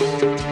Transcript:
you